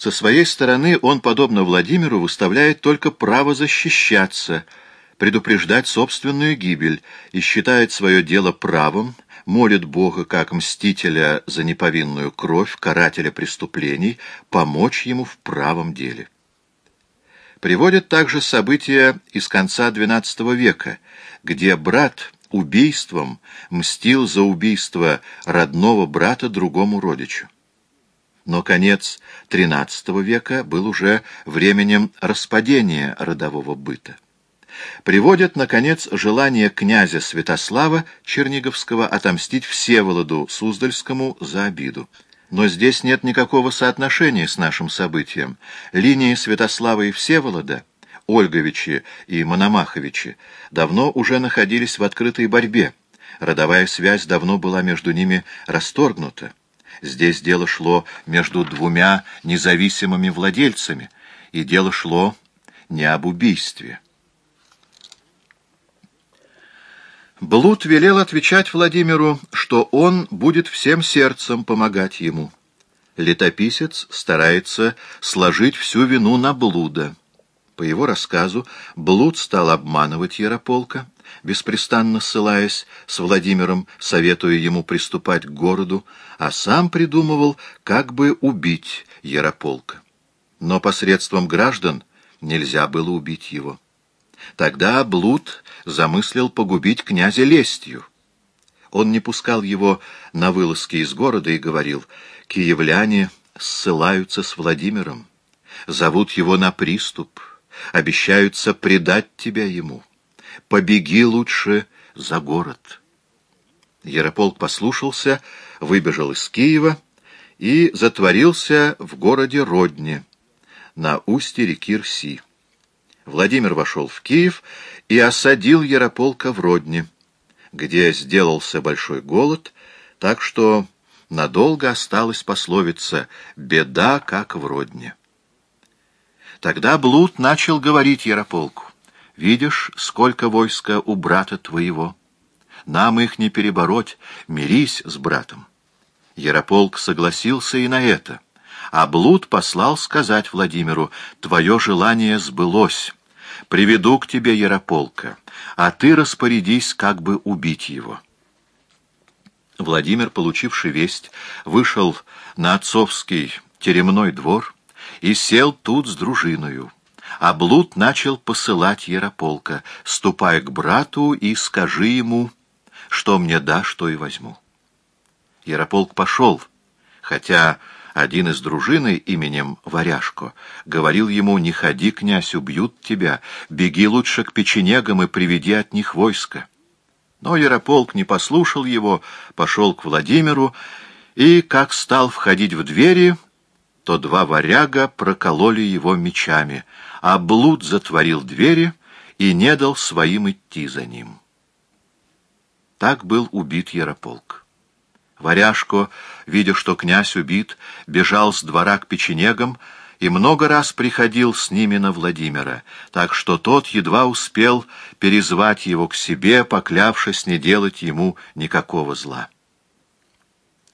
Со своей стороны он, подобно Владимиру, выставляет только право защищаться, предупреждать собственную гибель и считает свое дело правом, молит Бога как мстителя за неповинную кровь, карателя преступлений, помочь ему в правом деле. Приводит также события из конца XII века, где брат убийством мстил за убийство родного брата другому родичу. Но конец XIII века был уже временем распадения родового быта. Приводят, наконец, желание князя Святослава Черниговского отомстить Всеволоду Суздальскому за обиду. Но здесь нет никакого соотношения с нашим событием. Линии Святослава и Всеволода, Ольговичи и Мономаховичи, давно уже находились в открытой борьбе. Родовая связь давно была между ними расторгнута. Здесь дело шло между двумя независимыми владельцами, и дело шло не об убийстве. Блуд велел отвечать Владимиру, что он будет всем сердцем помогать ему. Летописец старается сложить всю вину на Блуда. По его рассказу, Блуд стал обманывать Ярополка, беспрестанно ссылаясь с Владимиром, советуя ему приступать к городу, а сам придумывал, как бы убить Ярополка. Но посредством граждан нельзя было убить его. Тогда Блуд замыслил погубить князя лестью. Он не пускал его на вылазки из города и говорил, «Киевляне ссылаются с Владимиром, зовут его на приступ, обещаются предать тебя ему. Побеги лучше за город». Ярополк послушался, выбежал из Киева и затворился в городе Родне, на устье реки Рси. Владимир вошел в Киев и осадил Ярополка в Родне, где сделался большой голод, так что надолго осталась пословица «беда, как в Родне». Тогда Блуд начал говорить Ярополку, «Видишь, сколько войска у брата твоего? Нам их не перебороть, мирись с братом». Ярополк согласился и на это, а Блуд послал сказать Владимиру, «Твое желание сбылось» приведу к тебе Ярополка, а ты распорядись, как бы убить его». Владимир, получивший весть, вышел на отцовский теремной двор и сел тут с дружиною. А Блуд начал посылать Ярополка, ступай к брату и скажи ему, что мне дашь, то и возьму. Ярополк пошел, хотя один из дружины именем Варяжко говорил ему, «Не ходи, князь, убьют тебя, беги лучше к печенегам и приведи от них войско». Но Ярополк не послушал его, пошел к Владимиру, и, как стал входить в двери, то два варяга прокололи его мечами, а блуд затворил двери и не дал своим идти за ним. Так был убит Ярополк. Варяжко, видя, что князь убит, бежал с двора к печенегам и много раз приходил с ними на Владимира, так что тот едва успел перезвать его к себе, поклявшись не делать ему никакого зла.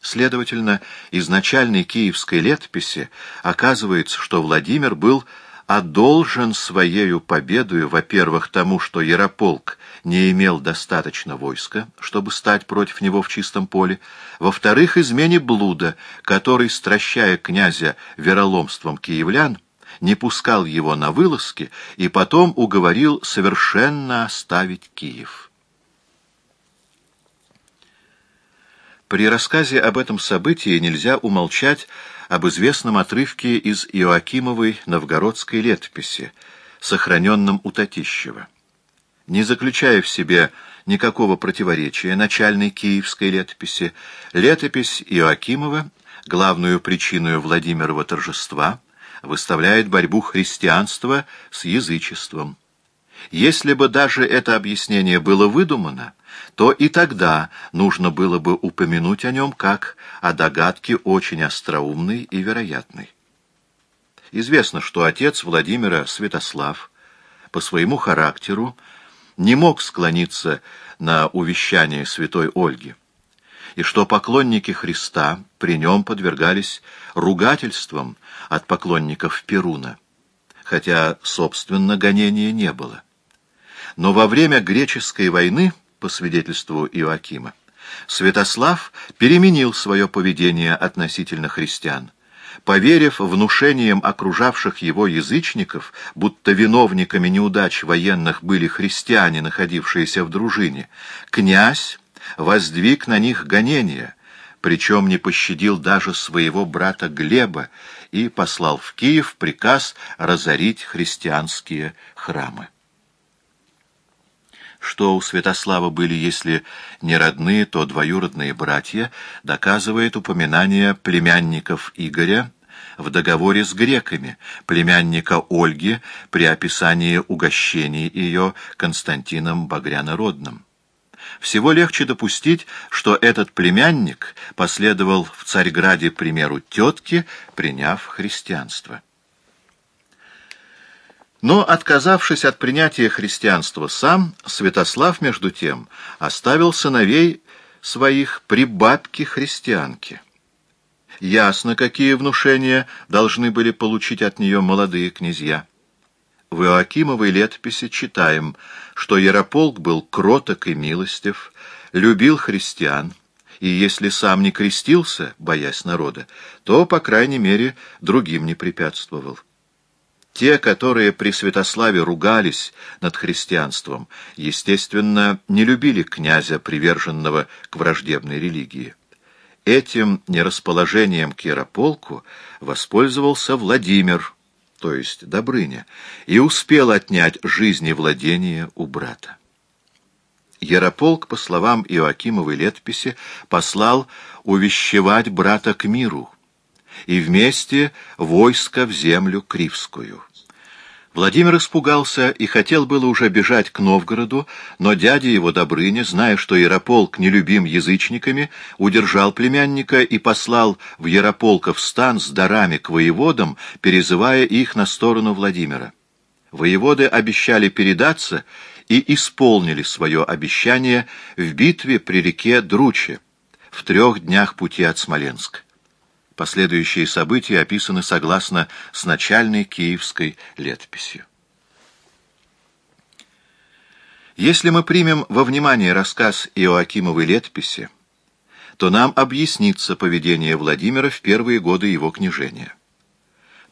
Следовательно, из начальной киевской летописи оказывается, что Владимир был одолжен своею победою, во-первых, тому, что Ярополк не имел достаточно войска, чтобы стать против него в чистом поле, во-вторых, измене блуда, который, стращая князя вероломством киевлян, не пускал его на вылазки и потом уговорил совершенно оставить Киев. При рассказе об этом событии нельзя умолчать об известном отрывке из Иоакимовой новгородской летописи, сохраненном у Татищева. Не заключая в себе никакого противоречия начальной киевской летописи, летопись Иоакимова, главную причиной Владимирова торжества, выставляет борьбу христианства с язычеством. Если бы даже это объяснение было выдумано, то и тогда нужно было бы упомянуть о нем как о догадке очень остроумной и вероятной. Известно, что отец Владимира Святослав по своему характеру не мог склониться на увещание святой Ольги. и что поклонники Христа при нем подвергались ругательствам от поклонников Перуна, хотя, собственно, гонения не было. Но во время греческой войны, по свидетельству Иоакима, Святослав переменил свое поведение относительно христиан, поверив внушениям окружавших его язычников, будто виновниками неудач военных были христиане, находившиеся в дружине, князь воздвиг на них гонения, причем не пощадил даже своего брата Глеба и послал в Киев приказ разорить христианские храмы. Что у Святослава были, если не родные, то двоюродные братья, доказывает упоминание племянников Игоря в договоре с греками, племянника Ольги при описании угощений ее Константином Багрянородным. Всего легче допустить, что этот племянник последовал в Царьграде примеру тетки, приняв христианство. Но, отказавшись от принятия христианства сам, Святослав, между тем, оставил сыновей своих при бабке-христианке. Ясно, какие внушения должны были получить от нее молодые князья. В Иоакимовой летописи читаем, что Ярополк был кроток и милостив, любил христиан, и если сам не крестился, боясь народа, то, по крайней мере, другим не препятствовал. Те, которые при Святославе ругались над христианством, естественно, не любили князя, приверженного к враждебной религии. Этим нерасположением к Ярополку воспользовался Владимир, то есть Добрыня, и успел отнять жизни владения у брата. Ярополк, по словам Иоакимовой летописи, послал увещевать брата к миру, и вместе войско в землю Кривскую. Владимир испугался и хотел было уже бежать к Новгороду, но дядя его Добрыня, зная, что Ярополк нелюбим язычниками, удержал племянника и послал в Ярополков стан с дарами к воеводам, перезывая их на сторону Владимира. Воеводы обещали передаться и исполнили свое обещание в битве при реке Друче в трех днях пути от Смоленска. Последующие события описаны согласно с начальной киевской летописью. Если мы примем во внимание рассказ Иоакимовой летописи, то нам объяснится поведение Владимира в первые годы его княжения.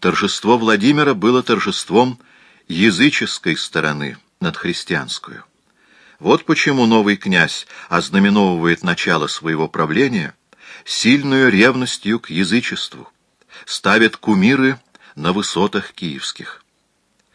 Торжество Владимира было торжеством языческой стороны над христианскую. Вот почему новый князь ознаменовывает начало своего правления – сильную ревностью к язычеству, ставит кумиры на высотах киевских.